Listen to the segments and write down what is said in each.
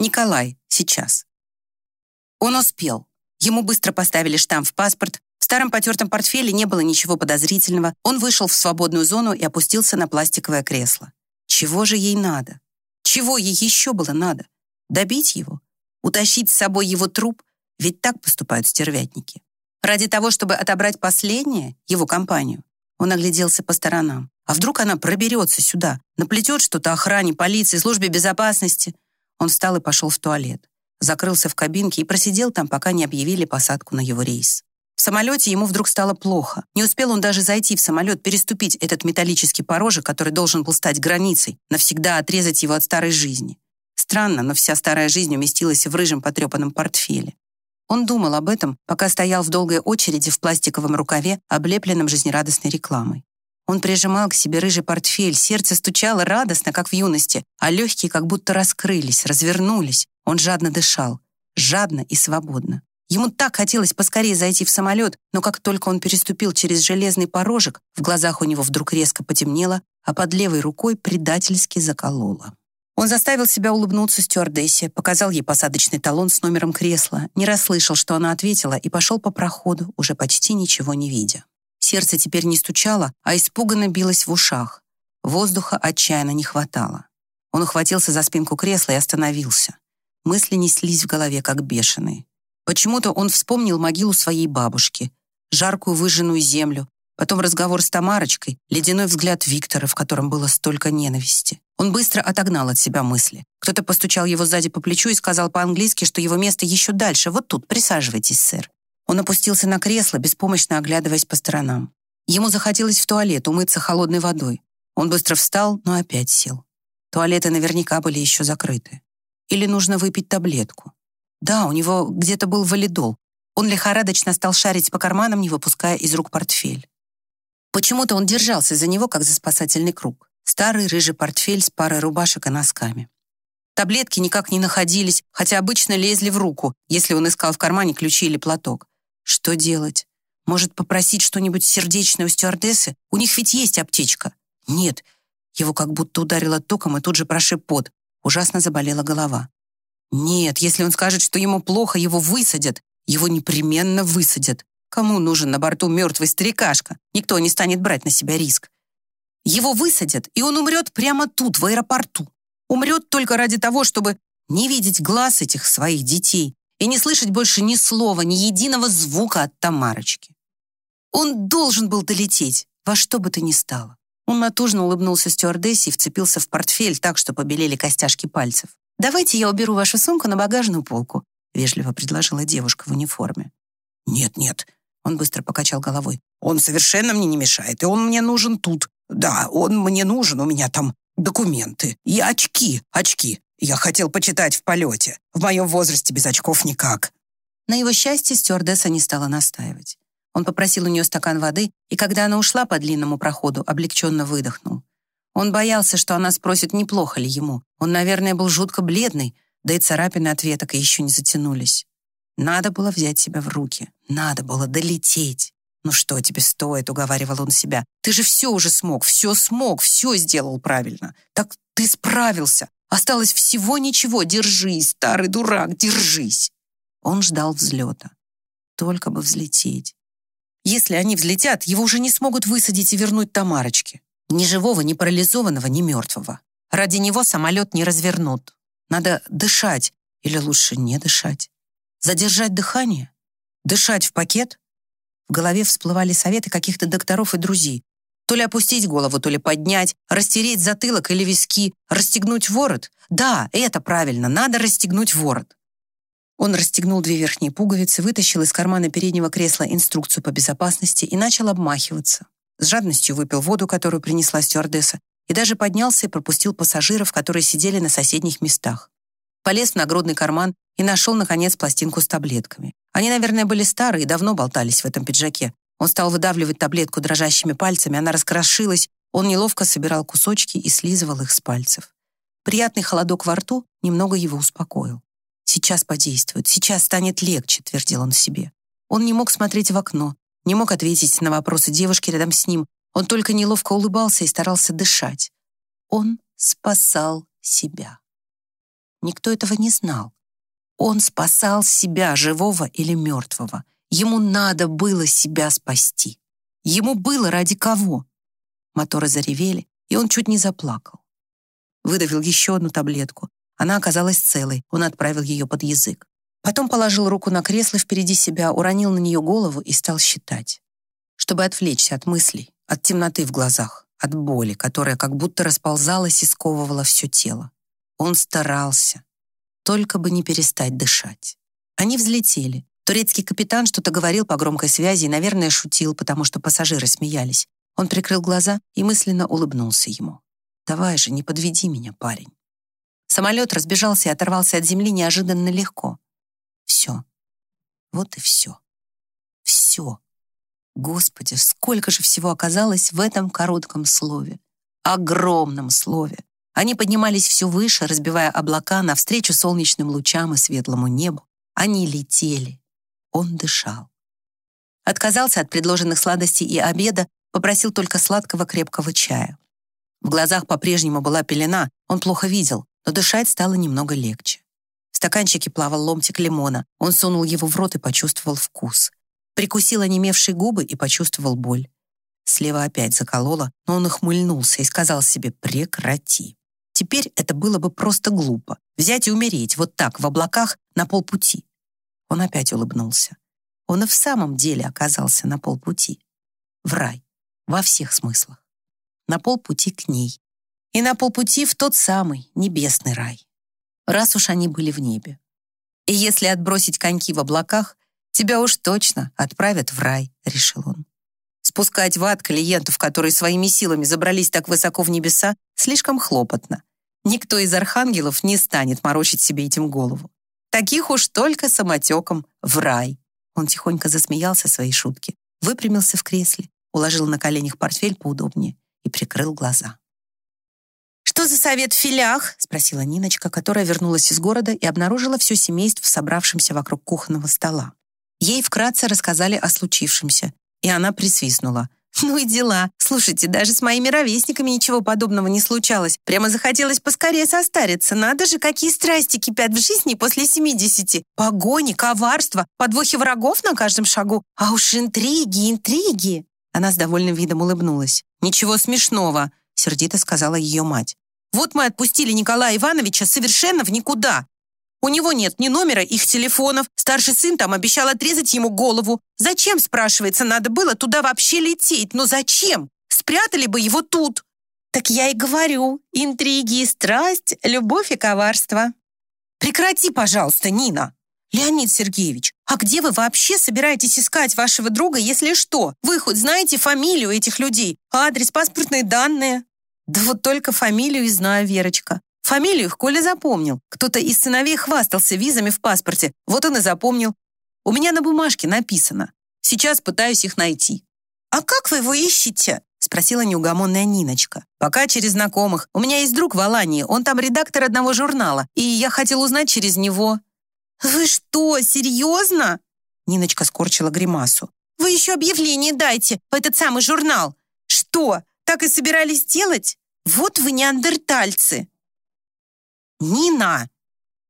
Николай, сейчас. Он успел. Ему быстро поставили штамп в паспорт, в старом потертом портфеле не было ничего подозрительного. Он вышел в свободную зону и опустился на пластиковое кресло. Чего же ей надо? Чего ей еще было надо? Добить его? Утащить с собой его труп? Ведь так поступают стервятники. Ради того, чтобы отобрать последнее, его компанию, он огляделся по сторонам. А вдруг она проберется сюда, наплетет что-то охране, полиции, службе безопасности? Он встал и пошел в туалет. Закрылся в кабинке и просидел там, пока не объявили посадку на его рейс. В самолете ему вдруг стало плохо. Не успел он даже зайти в самолет, переступить этот металлический порожек, который должен был стать границей, навсегда отрезать его от старой жизни. Странно, но вся старая жизнь уместилась в рыжем потрепанном портфеле. Он думал об этом, пока стоял в долгой очереди в пластиковом рукаве, облепленном жизнерадостной рекламой. Он прижимал к себе рыжий портфель, сердце стучало радостно, как в юности, а легкие как будто раскрылись, развернулись. Он жадно дышал, жадно и свободно. Ему так хотелось поскорее зайти в самолет, но как только он переступил через железный порожек, в глазах у него вдруг резко потемнело, а под левой рукой предательски закололо. Он заставил себя улыбнуться стюардессе, показал ей посадочный талон с номером кресла, не расслышал, что она ответила, и пошел по проходу, уже почти ничего не видя. Сердце теперь не стучало, а испуганно билось в ушах. Воздуха отчаянно не хватало. Он ухватился за спинку кресла и остановился. Мысли неслись в голове, как бешеные. Почему-то он вспомнил могилу своей бабушки, жаркую выжженную землю, потом разговор с Тамарочкой, ледяной взгляд Виктора, в котором было столько ненависти. Он быстро отогнал от себя мысли. Кто-то постучал его сзади по плечу и сказал по-английски, что его место еще дальше, вот тут, присаживайтесь, сэр. Он опустился на кресло, беспомощно оглядываясь по сторонам. Ему захотелось в туалет умыться холодной водой. Он быстро встал, но опять сел. Туалеты наверняка были еще закрыты. Или нужно выпить таблетку. Да, у него где-то был валидол. Он лихорадочно стал шарить по карманам, не выпуская из рук портфель. Почему-то он держался за него, как за спасательный круг. Старый рыжий портфель с парой рубашек и носками. Таблетки никак не находились, хотя обычно лезли в руку, если он искал в кармане ключи или платок. Что делать? Может, попросить что-нибудь сердечное у стюардессы? У них ведь есть аптечка. Нет. Его как будто ударило током и тут же прошиб пот. Ужасно заболела голова. Нет, если он скажет, что ему плохо, его высадят. Его непременно высадят. Кому нужен на борту мертвый старикашка? Никто не станет брать на себя риск. Его высадят, и он умрет прямо тут, в аэропорту. Умрет только ради того, чтобы не видеть глаз этих своих детей и не слышать больше ни слова, ни единого звука от Тамарочки. Он должен был долететь, во что бы то ни стало. Он натужно улыбнулся стюардессе и вцепился в портфель так, что побелели костяшки пальцев. «Давайте я уберу вашу сумку на багажную полку», вежливо предложила девушка в униформе. «Нет-нет», он быстро покачал головой. «Он совершенно мне не мешает, и он мне нужен тут. Да, он мне нужен, у меня там документы. И очки, очки. Я хотел почитать в полете. В моем возрасте без очков никак». На его счастье стюардесса не стала настаивать. Он попросил у нее стакан воды, и когда она ушла по длинному проходу, облегченно выдохнул. Он боялся, что она спросит, неплохо ли ему. Он, наверное, был жутко бледный, да и царапины от веток еще не затянулись. Надо было взять себя в руки. Надо было долететь. «Ну что тебе стоит?» — уговаривал он себя. «Ты же все уже смог, все смог, все сделал правильно. Так ты справился. Осталось всего ничего. Держись, старый дурак, держись!» Он ждал взлета. Только бы взлететь. Если они взлетят, его уже не смогут высадить и вернуть Тамарочке. Ни живого, ни парализованного, ни мертвого. Ради него самолет не развернут. Надо дышать, или лучше не дышать. Задержать дыхание? Дышать в пакет? В голове всплывали советы каких-то докторов и друзей. То ли опустить голову, то ли поднять, растереть затылок или виски, расстегнуть ворот. Да, это правильно, надо расстегнуть ворот. Он расстегнул две верхние пуговицы, вытащил из кармана переднего кресла инструкцию по безопасности и начал обмахиваться. С жадностью выпил воду, которую принесла стюардесса, и даже поднялся и пропустил пассажиров, которые сидели на соседних местах. Полез в нагрудный карман и нашел, наконец, пластинку с таблетками. Они, наверное, были старые и давно болтались в этом пиджаке. Он стал выдавливать таблетку дрожащими пальцами, она раскрошилась, он неловко собирал кусочки и слизывал их с пальцев. Приятный холодок во рту немного его успокоил. «Сейчас подействует, сейчас станет легче», — твердил он себе. Он не мог смотреть в окно, не мог ответить на вопросы девушки рядом с ним. Он только неловко улыбался и старался дышать. Он спасал себя. Никто этого не знал. Он спасал себя, живого или мертвого. Ему надо было себя спасти. Ему было ради кого? Моторы заревели, и он чуть не заплакал. Выдавил еще одну таблетку. Она оказалась целой, он отправил ее под язык. Потом положил руку на кресло впереди себя, уронил на нее голову и стал считать. Чтобы отвлечься от мыслей, от темноты в глазах, от боли, которая как будто расползалась и сковывала все тело. Он старался, только бы не перестать дышать. Они взлетели. Турецкий капитан что-то говорил по громкой связи и, наверное, шутил, потому что пассажиры смеялись. Он прикрыл глаза и мысленно улыбнулся ему. «Давай же, не подведи меня, парень». Самолет разбежался и оторвался от земли неожиданно легко. Все. Вот и все. Все. Господи, сколько же всего оказалось в этом коротком слове. Огромном слове. Они поднимались все выше, разбивая облака навстречу солнечным лучам и светлому небу. Они летели. Он дышал. Отказался от предложенных сладостей и обеда, попросил только сладкого крепкого чая. В глазах по-прежнему была пелена, он плохо видел, но дышать стало немного легче. В стаканчике плавал ломтик лимона. Он сунул его в рот и почувствовал вкус. Прикусил онемевшие губы и почувствовал боль. Слева опять заколола, но он ухмыльнулся и сказал себе «прекрати». Теперь это было бы просто глупо. Взять и умереть вот так, в облаках, на полпути. Он опять улыбнулся. Он и в самом деле оказался на полпути. В рай. Во всех смыслах. На полпути к ней. И на полпути в тот самый небесный рай раз уж они были в небе. И если отбросить коньки в облаках, тебя уж точно отправят в рай, решил он. Спускать в ад клиентов, которые своими силами забрались так высоко в небеса, слишком хлопотно. Никто из архангелов не станет морочить себе этим голову. Таких уж только самотеком в рай. Он тихонько засмеялся своей шутке, выпрямился в кресле, уложил на коленях портфель поудобнее и прикрыл глаза. «Что за совет в филях?» — спросила Ниночка, которая вернулась из города и обнаружила все семейство, собравшимся вокруг кухонного стола. Ей вкратце рассказали о случившемся, и она присвистнула. «Ну и дела. Слушайте, даже с моими ровесниками ничего подобного не случалось. Прямо захотелось поскорее состариться. Надо же, какие страсти кипят в жизни после семидесяти. Погони, коварство, подвохи врагов на каждом шагу. А уж интриги, интриги!» Она с довольным видом улыбнулась. «Ничего смешного», — сердито сказала ее мать. Вот мы отпустили Николая Ивановича совершенно в никуда. У него нет ни номера их телефонов. Старший сын там обещал отрезать ему голову. Зачем, спрашивается, надо было туда вообще лететь? Ну зачем? Спрятали бы его тут. Так я и говорю, интриги и страсть, любовь и коварство. Прекрати, пожалуйста, Нина. Леонид Сергеевич, а где вы вообще собираетесь искать вашего друга, если что? Вы хоть знаете фамилию этих людей, адрес, паспортные данные? Да вот только фамилию и знаю, Верочка. Фамилию Коля запомнил. Кто-то из сыновей хвастался визами в паспорте. Вот он и запомнил. У меня на бумажке написано. Сейчас пытаюсь их найти. «А как вы его ищете?» спросила неугомонная Ниночка. «Пока через знакомых. У меня есть друг в Алании, он там редактор одного журнала, и я хотел узнать через него». «Вы что, серьезно?» Ниночка скорчила гримасу. «Вы еще объявление дайте в этот самый журнал. Что, так и собирались делать? Вот вы неандертальцы!» «Нина!»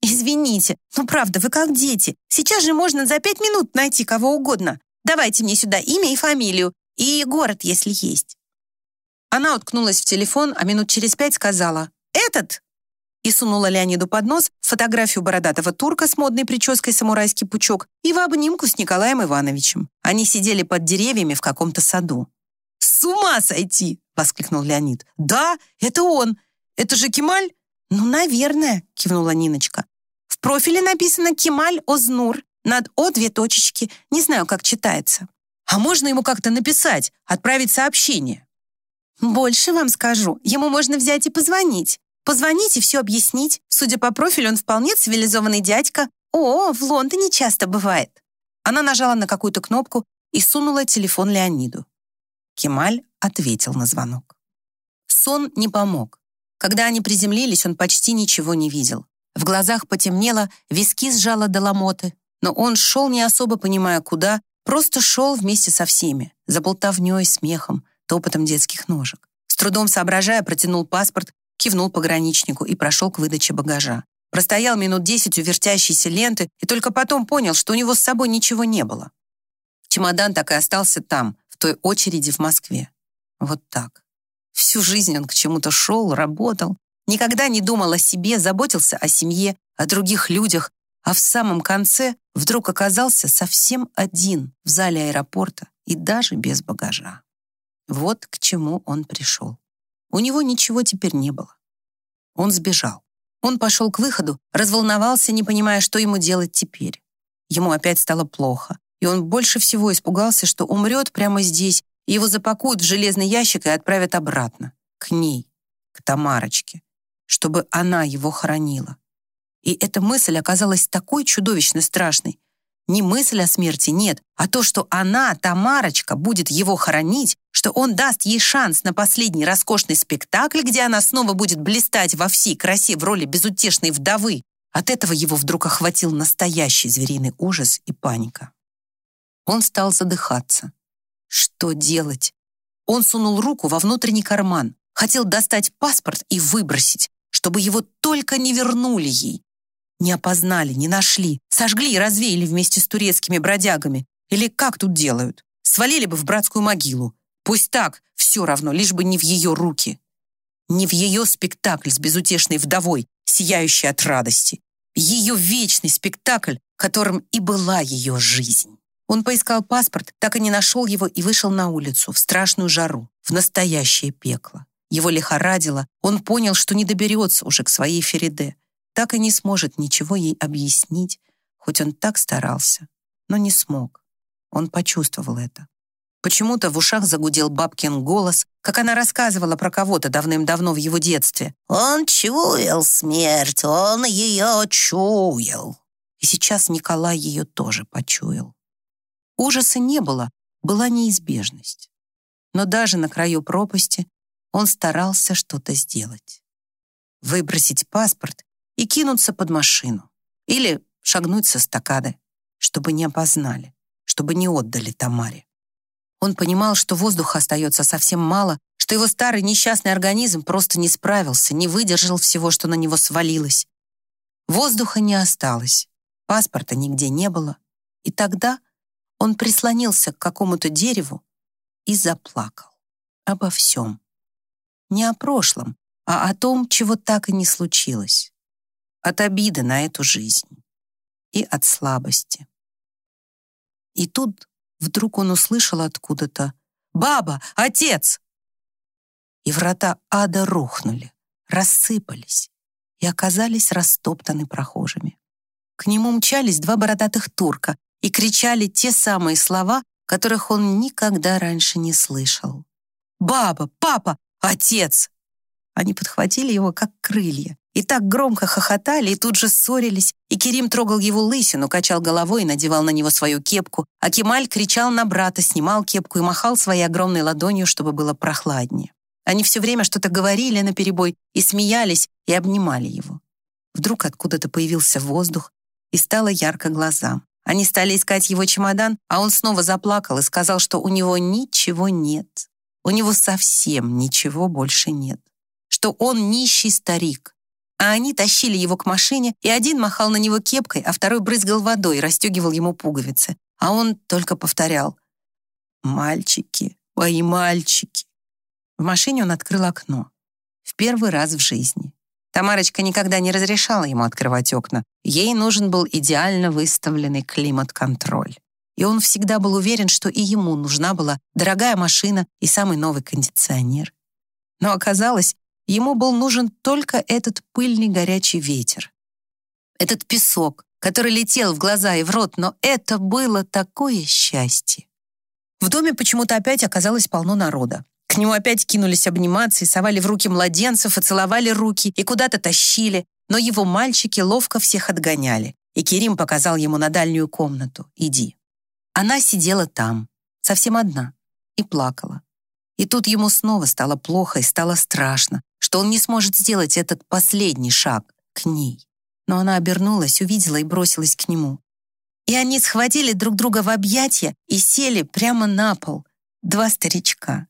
«Извините, но правда, вы как дети. Сейчас же можно за пять минут найти кого угодно. Давайте мне сюда имя и фамилию, и город, если есть». Она уткнулась в телефон, а минут через пять сказала «Этот?» и сунула Леониду под нос фотографию бородатого турка с модной прической самурайский пучок и в обнимку с Николаем Ивановичем. Они сидели под деревьями в каком-то саду. «С ума сойти!» — воскликнул Леонид. «Да, это он! Это же Кемаль?» «Ну, наверное», — кивнула Ниночка. «В профиле написано Кемаль Ознур. Над О две точечки. Не знаю, как читается». «А можно ему как-то написать, отправить сообщение?» «Больше вам скажу. Ему можно взять и позвонить. Позвонить и все объяснить. Судя по профилю, он вполне цивилизованный дядька. О, в Лондоне часто бывает». Она нажала на какую-то кнопку и сунула телефон Леониду. Кемаль ответил на звонок. Сон не помог. Когда они приземлились, он почти ничего не видел. В глазах потемнело, виски сжало до ломоты. Но он шел, не особо понимая куда, просто шел вместе со всеми, за болтовней, смехом, топотом детских ножек. С трудом соображая, протянул паспорт, кивнул пограничнику и прошел к выдаче багажа. простоял минут десять у вертящейся ленты и только потом понял, что у него с собой ничего не было. Чемодан так и остался там, в той очереди в Москве. Вот так. Всю жизнь он к чему-то шел, работал, никогда не думал о себе, заботился о семье, о других людях, а в самом конце вдруг оказался совсем один в зале аэропорта и даже без багажа. Вот к чему он пришел. У него ничего теперь не было. Он сбежал. Он пошел к выходу, разволновался, не понимая, что ему делать теперь. Ему опять стало плохо, и он больше всего испугался, что умрет прямо здесь, его запакуют в железный ящик и отправят обратно, к ней, к Тамарочке, чтобы она его хоронила. И эта мысль оказалась такой чудовищно страшной. Не мысль о смерти, нет, а то, что она, Тамарочка, будет его хоронить, что он даст ей шанс на последний роскошный спектакль, где она снова будет блистать во всей красе в роли безутешной вдовы. От этого его вдруг охватил настоящий звериный ужас и паника. Он стал задыхаться. Что делать? Он сунул руку во внутренний карман, хотел достать паспорт и выбросить, чтобы его только не вернули ей, не опознали, не нашли, сожгли и развеяли вместе с турецкими бродягами. Или как тут делают? Свалили бы в братскую могилу. Пусть так, все равно, лишь бы не в ее руки. Не в ее спектакль с безутешной вдовой, сияющей от радости. Ее вечный спектакль, которым и была ее жизнь. Он поискал паспорт, так и не нашел его и вышел на улицу, в страшную жару, в настоящее пекло. Его лихорадило, он понял, что не доберется уже к своей Фериде так и не сможет ничего ей объяснить, хоть он так старался, но не смог. Он почувствовал это. Почему-то в ушах загудел бабкин голос, как она рассказывала про кого-то давным-давно в его детстве. «Он чуял смерть, он ее чуял». И сейчас Николай ее тоже почуял. Ужаса не было, была неизбежность. Но даже на краю пропасти он старался что-то сделать. Выбросить паспорт и кинуться под машину. Или шагнуть со стакады, чтобы не опознали, чтобы не отдали Тамаре. Он понимал, что воздуха остается совсем мало, что его старый несчастный организм просто не справился, не выдержал всего, что на него свалилось. Воздуха не осталось, паспорта нигде не было. И тогда он прислонился к какому-то дереву и заплакал. Обо всем. Не о прошлом, а о том, чего так и не случилось от обиды на эту жизнь и от слабости. И тут вдруг он услышал откуда-то «Баба! Отец!» И врата ада рухнули, рассыпались и оказались растоптаны прохожими. К нему мчались два бородатых турка и кричали те самые слова, которых он никогда раньше не слышал. «Баба! Папа! Отец!» Они подхватили его, как крылья, и так громко хохотали, и тут же ссорились, и Керим трогал его лысину, качал головой и надевал на него свою кепку, а Кемаль кричал на брата, снимал кепку и махал своей огромной ладонью, чтобы было прохладнее. Они все время что-то говорили наперебой и смеялись, и обнимали его. Вдруг откуда-то появился воздух, и стало ярко глазам. Они стали искать его чемодан, а он снова заплакал и сказал, что у него ничего нет. У него совсем ничего больше нет. Что он нищий старик, а они тащили его к машине, и один махал на него кепкой, а второй брызгал водой и расстегивал ему пуговицы. А он только повторял «Мальчики, мои мальчики». В машине он открыл окно. В первый раз в жизни. Тамарочка никогда не разрешала ему открывать окна. Ей нужен был идеально выставленный климат-контроль. И он всегда был уверен, что и ему нужна была дорогая машина и самый новый кондиционер. Но оказалось, Ему был нужен только этот пыльный горячий ветер. Этот песок, который летел в глаза и в рот, но это было такое счастье. В доме почему-то опять оказалось полно народа. К нему опять кинулись обниматься и совали в руки младенцев и целовали руки, и куда-то тащили, но его мальчики ловко всех отгоняли. И Керим показал ему на дальнюю комнату. «Иди». Она сидела там, совсем одна, и плакала. И тут ему снова стало плохо и стало страшно, что он не сможет сделать этот последний шаг к ней. Но она обернулась, увидела и бросилась к нему. И они схватили друг друга в объятия и сели прямо на пол, два старичка.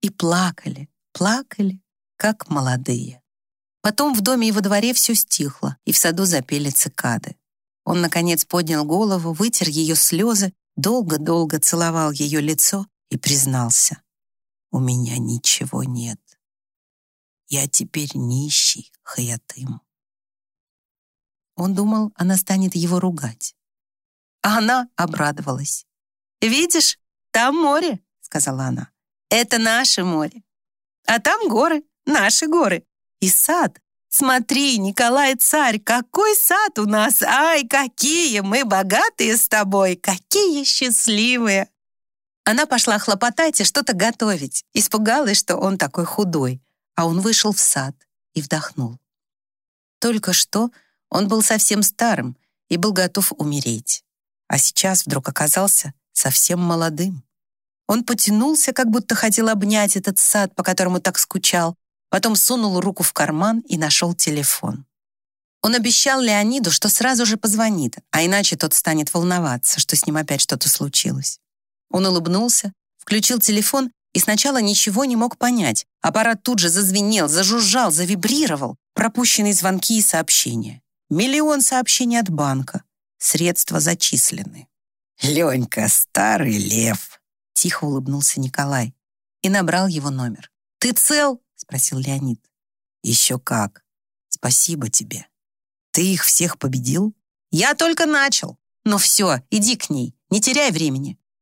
И плакали, плакали, как молодые. Потом в доме и во дворе все стихло, и в саду запели цикады. Он, наконец, поднял голову, вытер ее слезы, долго-долго целовал ее лицо и признался. «У меня ничего нет. Я теперь нищий, Хаятым». Он думал, она станет его ругать. А она обрадовалась. «Видишь, там море», — сказала она. «Это наше море. А там горы, наши горы. И сад. Смотри, Николай Царь, какой сад у нас! Ай, какие мы богатые с тобой! Какие счастливые!» Она пошла хлопотать и что-то готовить. Испугалась, что он такой худой. А он вышел в сад и вдохнул. Только что он был совсем старым и был готов умереть. А сейчас вдруг оказался совсем молодым. Он потянулся, как будто хотел обнять этот сад, по которому так скучал, потом сунул руку в карман и нашел телефон. Он обещал Леониду, что сразу же позвонит, а иначе тот станет волноваться, что с ним опять что-то случилось. Он улыбнулся, включил телефон и сначала ничего не мог понять. Аппарат тут же зазвенел, зажужжал, завибрировал. Пропущенные звонки и сообщения. Миллион сообщений от банка. Средства зачислены. «Ленька, старый лев!» Тихо улыбнулся Николай и набрал его номер. «Ты цел?» — спросил Леонид. «Еще как. Спасибо тебе. Ты их всех победил?» «Я только начал. Ну все, иди к ней, не теряй времени.